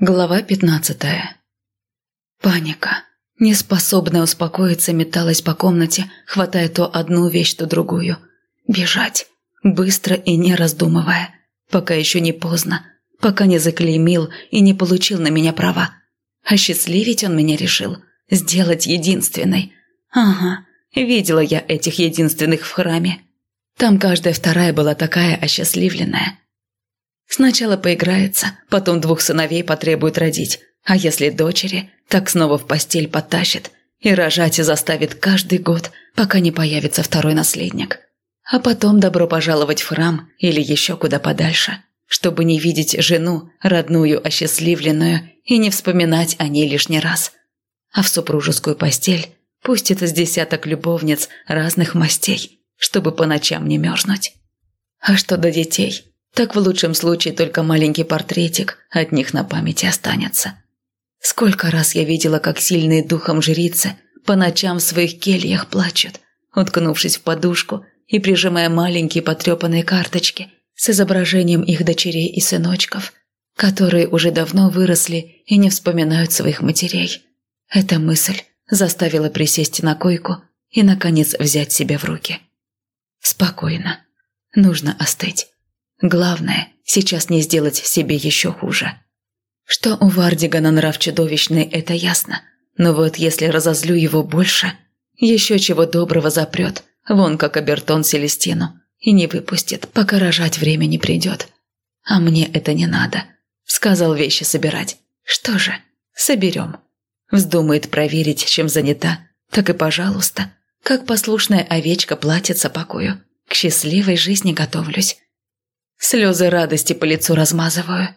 Глава пятнадцатая. Паника. Неспособная успокоиться, металась по комнате, хватая то одну вещь, то другую. Бежать. Быстро и не раздумывая. Пока еще не поздно. Пока не заклеймил и не получил на меня права. Осчастливить он меня решил. Сделать единственной. Ага, видела я этих единственных в храме. Там каждая вторая была такая осчастливленная. Сначала поиграется, потом двух сыновей потребует родить, а если дочери, так снова в постель потащит и рожать заставит каждый год, пока не появится второй наследник. А потом добро пожаловать в храм или еще куда подальше, чтобы не видеть жену, родную, осчастливленную, и не вспоминать о ней лишний раз. А в супружескую постель пустит с десяток любовниц разных мастей, чтобы по ночам не мерзнуть. А что до детей – так в лучшем случае только маленький портретик от них на памяти останется. Сколько раз я видела, как сильные духом жрицы по ночам в своих кельях плачут, уткнувшись в подушку и прижимая маленькие потрепанные карточки с изображением их дочерей и сыночков, которые уже давно выросли и не вспоминают своих матерей. Эта мысль заставила присесть на койку и, наконец, взять себя в руки. Спокойно. Нужно остыть. Главное, сейчас не сделать себе еще хуже. Что у Вардигана нрав чудовищный, это ясно. Но вот если разозлю его больше, еще чего доброго запрет, вон как обертон Селестину, и не выпустит, пока рожать время не придет. А мне это не надо. Сказал вещи собирать. Что же, соберем. Вздумает проверить, чем занята, так и пожалуйста. Как послушная овечка платится покою. К счастливой жизни готовлюсь. Слезы радости по лицу размазываю.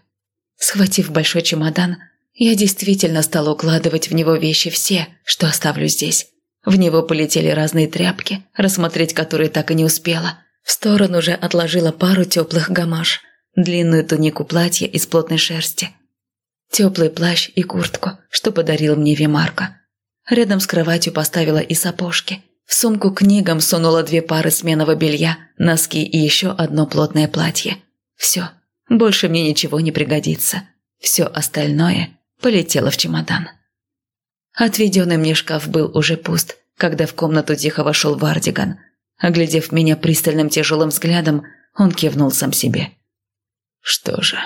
Схватив большой чемодан, я действительно стала укладывать в него вещи все, что оставлю здесь. В него полетели разные тряпки, рассмотреть которые так и не успела. В сторону же отложила пару теплых гамаш, длинную тунику платья из плотной шерсти, теплый плащ и куртку, что подарил мне Вимарка. Рядом с кроватью поставила и сапожки – в сумку книгам сунула две пары сменного белья, носки и еще одно плотное платье. Все, больше мне ничего не пригодится. Все остальное полетело в чемодан. Отведенный мне шкаф был уже пуст, когда в комнату тихо вошел Вардиган. Оглядев меня пристальным тяжелым взглядом, он кивнул сам себе. «Что же,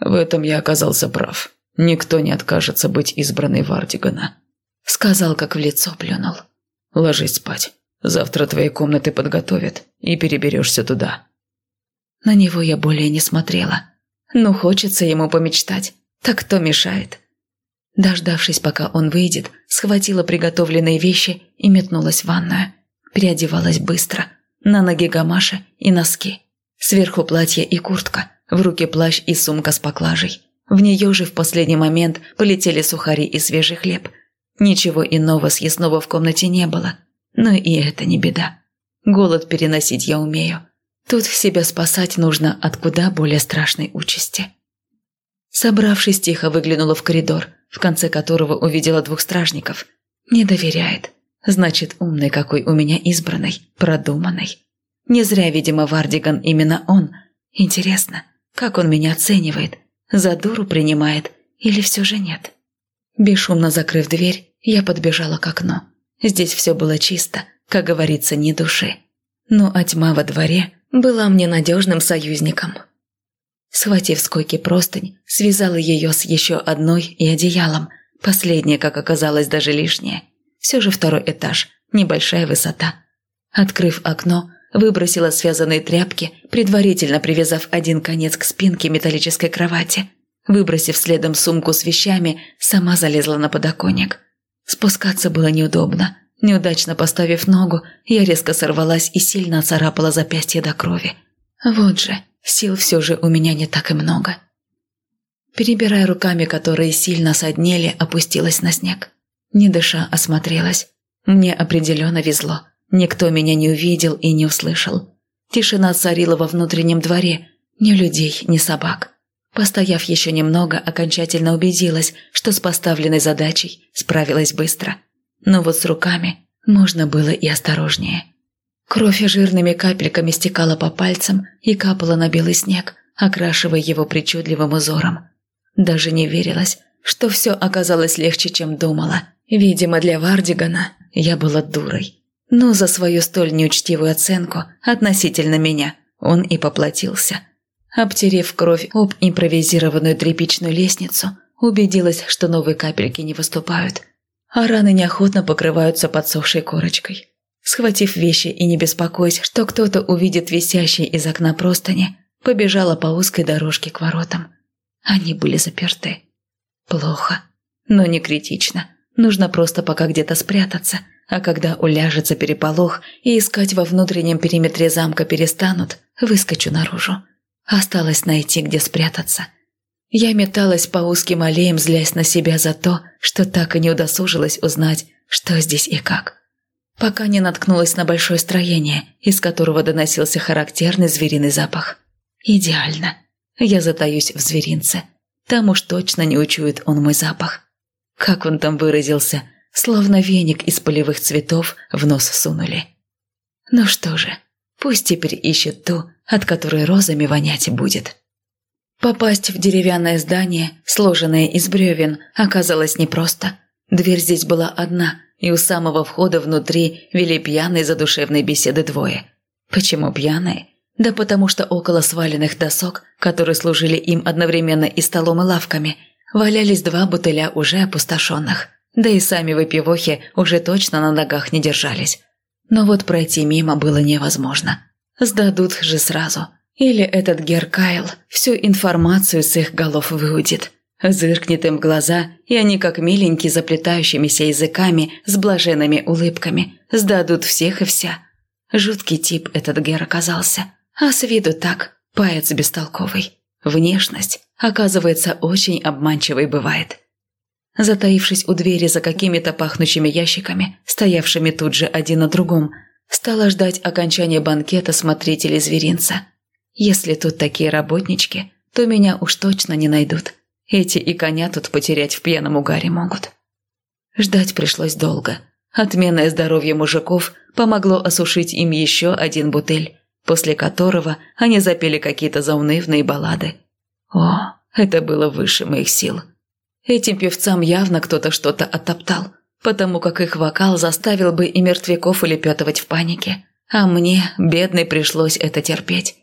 в этом я оказался прав. Никто не откажется быть избранной Вардигана», — сказал, как в лицо плюнул. Ложись спать. Завтра твои комнаты подготовят, и переберешься туда». На него я более не смотрела. Ну, хочется ему помечтать. Так кто мешает? Дождавшись, пока он выйдет, схватила приготовленные вещи и метнулась в ванную. Переодевалась быстро. На ноги гамаша и носки. Сверху платье и куртка. В руке плащ и сумка с поклажей. В нее же в последний момент полетели сухари и свежий хлеб. Ничего иного съестного в комнате не было. Но и это не беда. Голод переносить я умею. Тут себя спасать нужно от куда более страшной участи. Собравшись, тихо выглянула в коридор, в конце которого увидела двух стражников. Не доверяет. Значит, умный какой у меня избранный, продуманный. Не зря, видимо, Вардиган именно он. Интересно, как он меня оценивает? За дуру принимает или все же нет? Бесшумно закрыв дверь, я подбежала к окну. Здесь все было чисто, как говорится, ни души. Ну а тьма во дворе была мне надежным союзником. Схватив с койки простынь, связала ее с еще одной и одеялом. Последнее, как оказалось, даже лишнее. Все же второй этаж, небольшая высота. Открыв окно, выбросила связанные тряпки, предварительно привязав один конец к спинке металлической кровати. Выбросив следом сумку с вещами, сама залезла на подоконник. Спускаться было неудобно. Неудачно поставив ногу, я резко сорвалась и сильно царапала запястье до крови. Вот же, сил все же у меня не так и много. Перебирая руками, которые сильно соднели, опустилась на снег. Не дыша, осмотрелась. Мне определенно везло. Никто меня не увидел и не услышал. Тишина царила во внутреннем дворе. Ни людей, ни собак. Постояв еще немного, окончательно убедилась, что с поставленной задачей справилась быстро. Но вот с руками можно было и осторожнее. Кровь жирными капельками стекала по пальцам и капала на белый снег, окрашивая его причудливым узором. Даже не верилось, что все оказалось легче, чем думала. Видимо, для Вардигана я была дурой. Но за свою столь неучтивую оценку относительно меня он и поплатился. Обтерев кровь об импровизированную тряпичную лестницу, убедилась, что новые капельки не выступают, а раны неохотно покрываются подсохшей корочкой. Схватив вещи и не беспокоясь, что кто-то увидит висящие из окна простыни, побежала по узкой дорожке к воротам. Они были заперты. Плохо, но не критично. Нужно просто пока где-то спрятаться, а когда уляжется переполох и искать во внутреннем периметре замка перестанут, выскочу наружу. Осталось найти, где спрятаться. Я металась по узким аллеям, злясь на себя за то, что так и не удосужилась узнать, что здесь и как. Пока не наткнулась на большое строение, из которого доносился характерный звериный запах. Идеально. Я затаюсь в зверинце. Там уж точно не учует он мой запах. Как он там выразился, словно веник из полевых цветов в нос сунули. Ну что же, пусть теперь ищет ту, от которой розами вонять будет. Попасть в деревянное здание, сложенное из бревен, оказалось непросто. Дверь здесь была одна, и у самого входа внутри вели пьяные задушевные беседы двое. Почему пьяные? Да потому что около сваленных досок, которые служили им одновременно и столом, и лавками, валялись два бутыля уже опустошенных. Да и сами выпивохи уже точно на ногах не держались. Но вот пройти мимо было невозможно. Сдадут же сразу. Или этот Гер Кайл всю информацию с их голов выудит. Зыркнет им глаза, и они, как миленькие заплетающимися языками с блаженными улыбками, сдадут всех и вся. Жуткий тип этот Гер оказался. А с виду так, паец бестолковый. Внешность, оказывается, очень обманчивой бывает. Затаившись у двери за какими-то пахнущими ящиками, стоявшими тут же один на другом, стала ждать окончания банкета смотрителей зверинца. Если тут такие работнички, то меня уж точно не найдут. Эти и коня тут потерять в пьяном угаре могут. Ждать пришлось долго. Отменное здоровье мужиков помогло осушить им еще один бутыль, после которого они запели какие-то заунывные баллады. О, это было выше моих сил. Этим певцам явно кто-то что-то оттоптал, потому как их вокал заставил бы и мертвяков улепетывать в панике. А мне, бедной, пришлось это терпеть.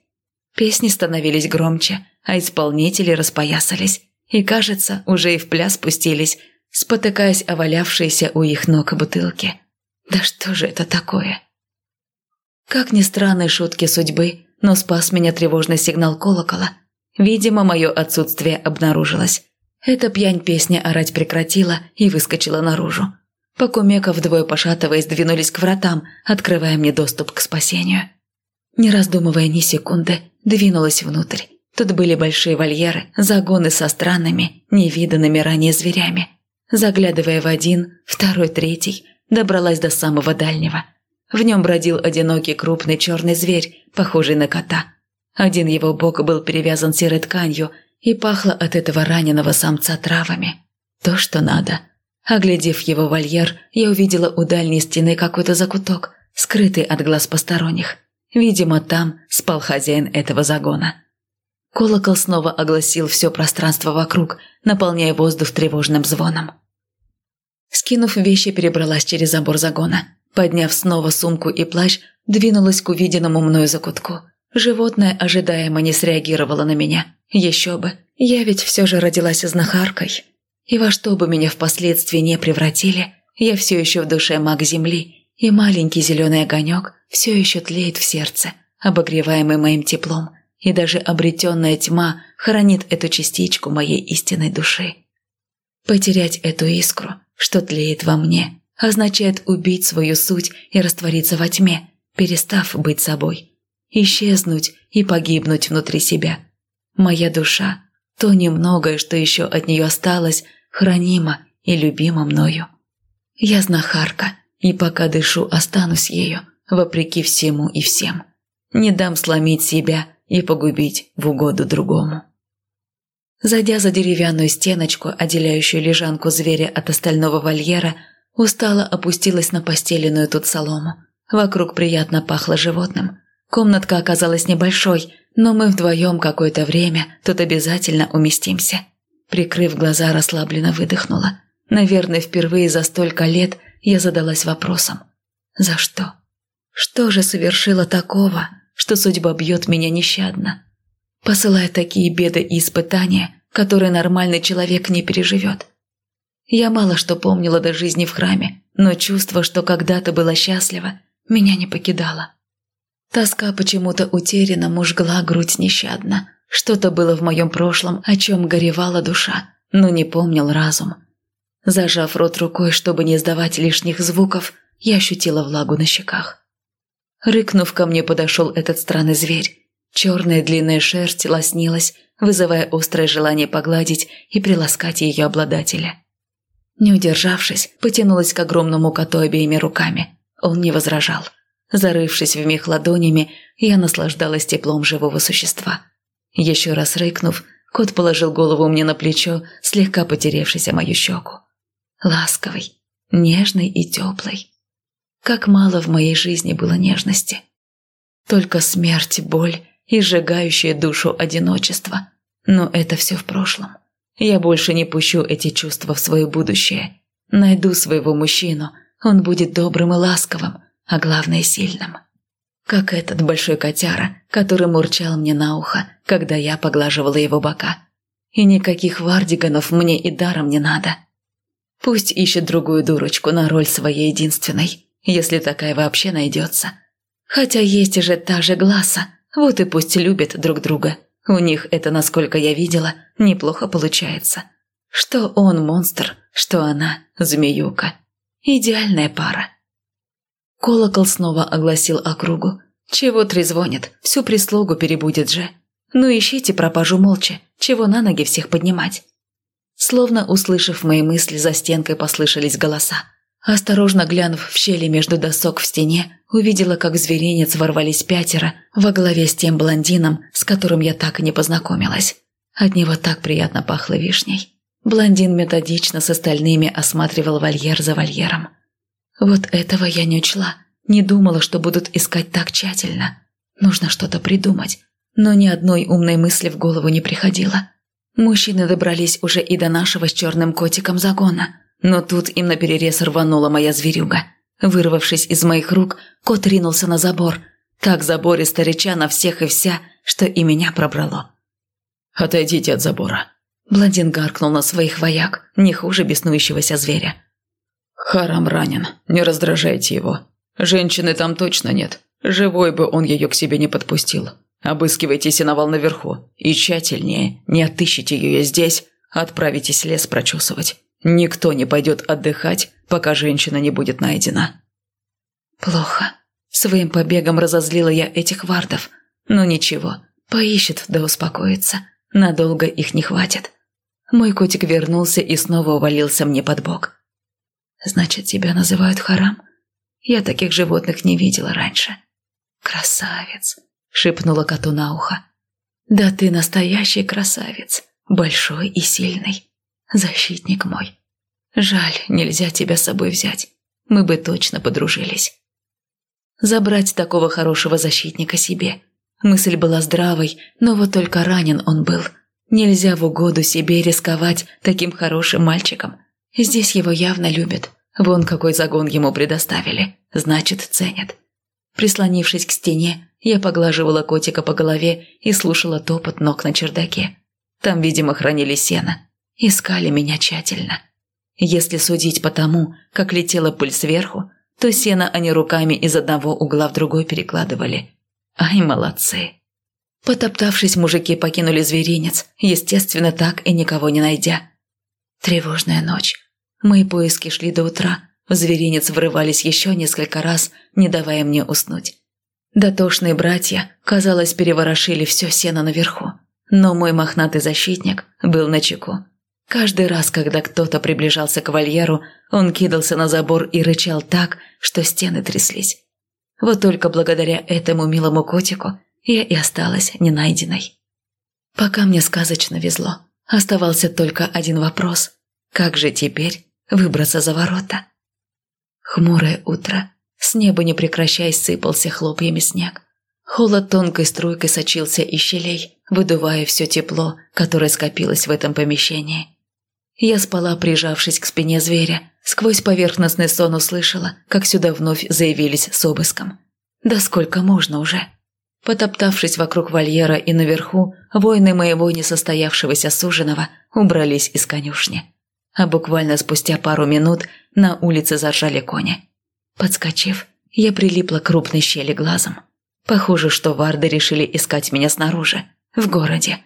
Песни становились громче, а исполнители распоясались. И, кажется, уже и в пляс пустились, спотыкаясь о валявшиеся у их ног бутылки. Да что же это такое? Как ни странные шутки судьбы, но спас меня тревожный сигнал колокола. Видимо, мое отсутствие обнаружилось. Эта пьянь песня орать прекратила и выскочила наружу. Покумека вдвое пошатываясь двинулись к вратам, открывая мне доступ к спасению. Не раздумывая ни секунды, двинулась внутрь. Тут были большие вольеры, загоны со странными, невиданными ранее зверями. Заглядывая в один, второй, третий, добралась до самого дальнего – в нем бродил одинокий крупный черный зверь, похожий на кота. Один его бок был перевязан серой тканью, и пахло от этого раненого самца травами. То, что надо. Оглядев его вольер, я увидела у дальней стены какой-то закуток, скрытый от глаз посторонних. Видимо, там спал хозяин этого загона. Колокол снова огласил все пространство вокруг, наполняя воздух тревожным звоном. Скинув вещи, перебралась через забор загона. Подняв снова сумку и плащ, двинулась к увиденному мною закутку. Животное ожидаемо не среагировало на меня. Еще бы, я ведь все же родилась знахаркой. И во что бы меня впоследствии не превратили, я все еще в душе маг земли, и маленький зеленый огонек все еще тлеет в сердце, обогреваемый моим теплом, и даже обретенная тьма хранит эту частичку моей истинной души. Потерять эту искру, что тлеет во мне, означает убить свою суть и раствориться во тьме, перестав быть собой. Исчезнуть и погибнуть внутри себя. Моя душа, то немногое, что еще от нее осталось, хранима и любима мною. Я знахарка, и пока дышу, останусь ею, вопреки всему и всем. Не дам сломить себя и погубить в угоду другому. Зайдя за деревянную стеночку, отделяющую лежанку зверя от остального вольера, Устала опустилась на постеленную тут солому. Вокруг приятно пахло животным. Комнатка оказалась небольшой, но мы вдвоем какое-то время тут обязательно уместимся. Прикрыв глаза, расслабленно выдохнула. Наверное, впервые за столько лет я задалась вопросом. За что? Что же совершила такого, что судьба бьет меня нещадно? Посылая такие беды и испытания, которые нормальный человек не переживет. Я мало что помнила до жизни в храме, но чувство, что когда-то была счастлива, меня не покидало. Тоска почему-то утеряна мужгла грудь нещадно. Что-то было в моем прошлом, о чем горевала душа, но не помнил разум. Зажав рот рукой, чтобы не издавать лишних звуков, я ощутила влагу на щеках. Рыкнув ко мне, подошел этот странный зверь. Черная длинная шерсть лоснилась, вызывая острое желание погладить и приласкать ее обладателя. Не удержавшись, потянулась к огромному коту обеими руками. Он не возражал. Зарывшись в мех ладонями, я наслаждалась теплом живого существа. Еще раз рыкнув, кот положил голову мне на плечо, слегка потеревшись о мою щеку. Ласковый, нежный и теплый. Как мало в моей жизни было нежности. Только смерть, боль и сжигающее душу одиночество. Но это все в прошлом. Я больше не пущу эти чувства в свое будущее. Найду своего мужчину, он будет добрым и ласковым, а главное сильным. Как этот большой котяра, который мурчал мне на ухо, когда я поглаживала его бока. И никаких вардиганов мне и даром не надо. Пусть ищет другую дурочку на роль своей единственной, если такая вообще найдется. Хотя есть же та же Гласа, вот и пусть любят друг друга. У них это, насколько я видела, неплохо получается. Что он монстр, что она змеюка. Идеальная пара. Колокол снова огласил округу. Чего трезвонит, всю прислугу перебудет же. Ну ищите пропажу молча, чего на ноги всех поднимать. Словно услышав мои мысли, за стенкой послышались голоса. Осторожно глянув в щели между досок в стене, увидела, как зверинец ворвались пятеро во главе с тем блондином, с которым я так и не познакомилась. От него так приятно пахло вишней. Блондин методично с остальными осматривал вольер за вольером. Вот этого я не учла, не думала, что будут искать так тщательно. Нужно что-то придумать, но ни одной умной мысли в голову не приходило. Мужчины добрались уже и до нашего с черным котиком загона – но тут им наперерез рванула моя зверюга. Вырвавшись из моих рук, кот ринулся на забор. Так забористо реча на всех и вся, что и меня пробрало. «Отойдите от забора!» Блондин гаркнул на своих вояк, не хуже беснующегося зверя. «Харам ранен, не раздражайте его. Женщины там точно нет. Живой бы он ее к себе не подпустил. Обыскивайте сеновал наверху и тщательнее, не отыщите ее здесь, отправитесь лес прочесывать. Никто не пойдет отдыхать, пока женщина не будет найдена. Плохо. Своим побегом разозлила я этих вардов. Но ничего, поищет да успокоится. Надолго их не хватит. Мой котик вернулся и снова увалился мне под бок. «Значит, тебя называют Харам? Я таких животных не видела раньше». «Красавец!» – шепнула коту на ухо. «Да ты настоящий красавец, большой и сильный. Защитник мой. Жаль, нельзя тебя с собой взять. Мы бы точно подружились. Забрать такого хорошего защитника себе. Мысль была здравой, но вот только ранен он был. Нельзя в угоду себе рисковать таким хорошим мальчиком. Здесь его явно любят. Вон какой загон ему предоставили. Значит, ценят. Прислонившись к стене, я поглаживала котика по голове и слушала топот ног на чердаке. Там, видимо, хранили сено. Искали меня тщательно. Если судить по тому, как летела пыль сверху, то сено они руками из одного угла в другой перекладывали. Ай, молодцы. Потоптавшись, мужики покинули зверинец, естественно, так и никого не найдя. Тревожная ночь. Мои поиски шли до утра. В зверинец врывались еще несколько раз, не давая мне уснуть. Дотошные братья, казалось, переворошили все сено наверху. Но мой мохнатый защитник был на чеку. Каждый раз, когда кто-то приближался к вольеру, он кидался на забор и рычал так, что стены тряслись. Вот только благодаря этому милому котику я и осталась ненайденной. Пока мне сказочно везло, оставался только один вопрос. Как же теперь выбраться за ворота? Хмурое утро. С неба не прекращаясь сыпался хлопьями снег. Холод тонкой струйкой сочился из щелей, выдувая все тепло, которое скопилось в этом помещении. Я спала, прижавшись к спине зверя. Сквозь поверхностный сон услышала, как сюда вновь заявились с обыском. Да сколько можно уже? Потоптавшись вокруг вольера и наверху, воины моего несостоявшегося суженого убрались из конюшни. А буквально спустя пару минут на улице заржали кони. Подскочив, я прилипла к крупной щели глазом. Похоже, что варды решили искать меня снаружи, в городе.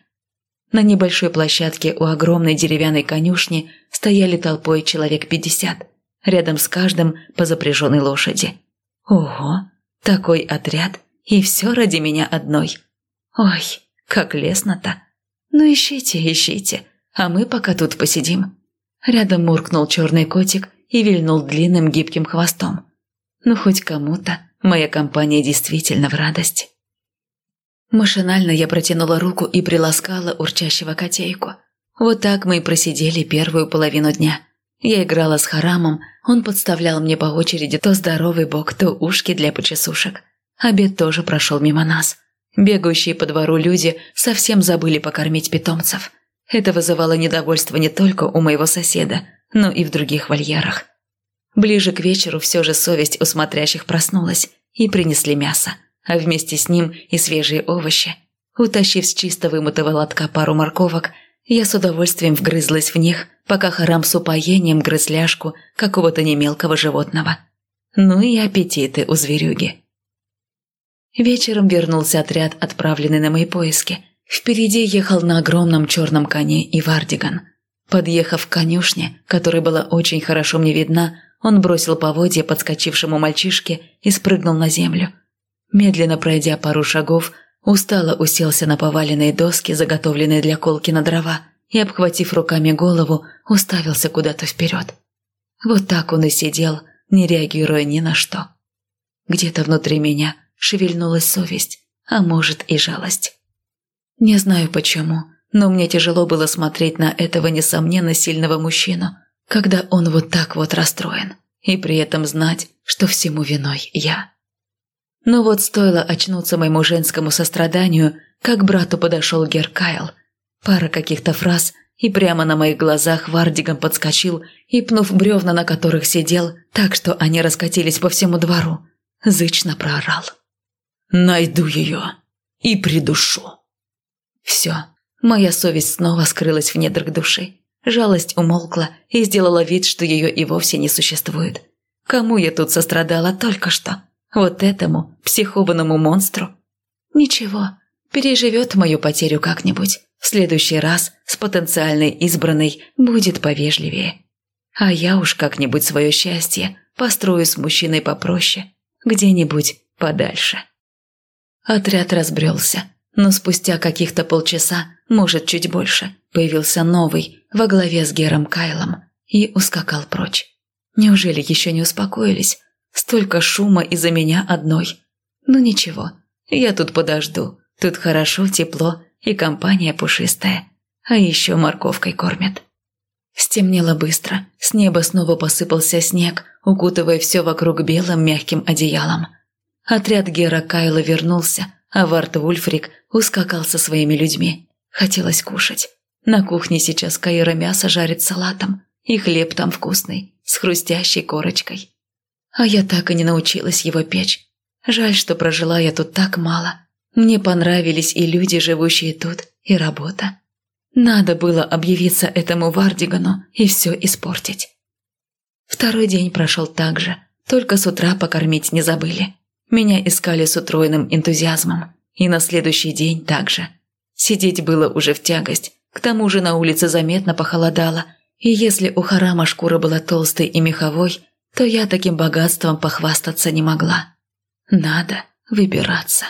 На небольшой площадке у огромной деревянной конюшни стояли толпой человек пятьдесят, рядом с каждым по запряженной лошади. Ого, такой отряд, и все ради меня одной. Ой, как лестно-то. Ну ищите, ищите, а мы пока тут посидим. Рядом муркнул черный котик и вильнул длинным гибким хвостом. Ну хоть кому-то моя компания действительно в радость. Машинально я протянула руку и приласкала урчащего котейку. Вот так мы и просидели первую половину дня. Я играла с Харамом, он подставлял мне по очереди то здоровый бок, то ушки для почесушек. Обед тоже прошел мимо нас. Бегающие по двору люди совсем забыли покормить питомцев. Это вызывало недовольство не только у моего соседа, но и в других вольерах. Ближе к вечеру все же совесть у смотрящих проснулась и принесли мясо а вместе с ним и свежие овощи. Утащив с чисто вымытого лотка пару морковок, я с удовольствием вгрызлась в них, пока Харам с упоением грыз ляжку какого-то немелкого животного. Ну и аппетиты у зверюги. Вечером вернулся отряд, отправленный на мои поиски. Впереди ехал на огромном черном коне и Вардиган. Подъехав к конюшне, которая была очень хорошо мне видна, он бросил поводья подскочившему мальчишке и спрыгнул на землю. Медленно пройдя пару шагов, устало уселся на поваленные доски, заготовленные для колки на дрова, и, обхватив руками голову, уставился куда-то вперед. Вот так он и сидел, не реагируя ни на что. Где-то внутри меня шевельнулась совесть, а может и жалость. Не знаю почему, но мне тяжело было смотреть на этого несомненно сильного мужчину, когда он вот так вот расстроен, и при этом знать, что всему виной я. Но вот стоило очнуться моему женскому состраданию, как брату подошел Геркайл. Пара каких-то фраз, и прямо на моих глазах Вардиган подскочил и, пнув бревна, на которых сидел, так что они раскатились по всему двору, зычно проорал. «Найду ее и придушу». Все, моя совесть снова скрылась в недрах души. Жалость умолкла и сделала вид, что ее и вовсе не существует. Кому я тут сострадала только что? Вот этому психованному монстру? Ничего, переживет мою потерю как-нибудь. В следующий раз с потенциальной избранной будет повежливее. А я уж как-нибудь свое счастье построю с мужчиной попроще, где-нибудь подальше. Отряд разбрелся, но спустя каких-то полчаса, может чуть больше, появился новый во главе с Гером Кайлом и ускакал прочь. Неужели еще не успокоились? Столько шума из-за меня одной. Ну ничего, я тут подожду. Тут хорошо, тепло и компания пушистая. А еще морковкой кормят. Стемнело быстро. С неба снова посыпался снег, укутывая все вокруг белым мягким одеялом. Отряд Гера Кайла вернулся, а Варт Вульфрик ускакал со своими людьми. Хотелось кушать. На кухне сейчас Каира мясо жарит салатом, и хлеб там вкусный, с хрустящей корочкой. А я так и не научилась его печь. Жаль, что прожила я тут так мало. Мне понравились и люди, живущие тут, и работа. Надо было объявиться этому Вардигану и все испортить. Второй день прошел так же, только с утра покормить не забыли. Меня искали с утроенным энтузиазмом. И на следующий день также. Сидеть было уже в тягость. К тому же на улице заметно похолодало. И если у Харама шкура была толстой и меховой, то я таким богатством похвастаться не могла. Надо выбираться.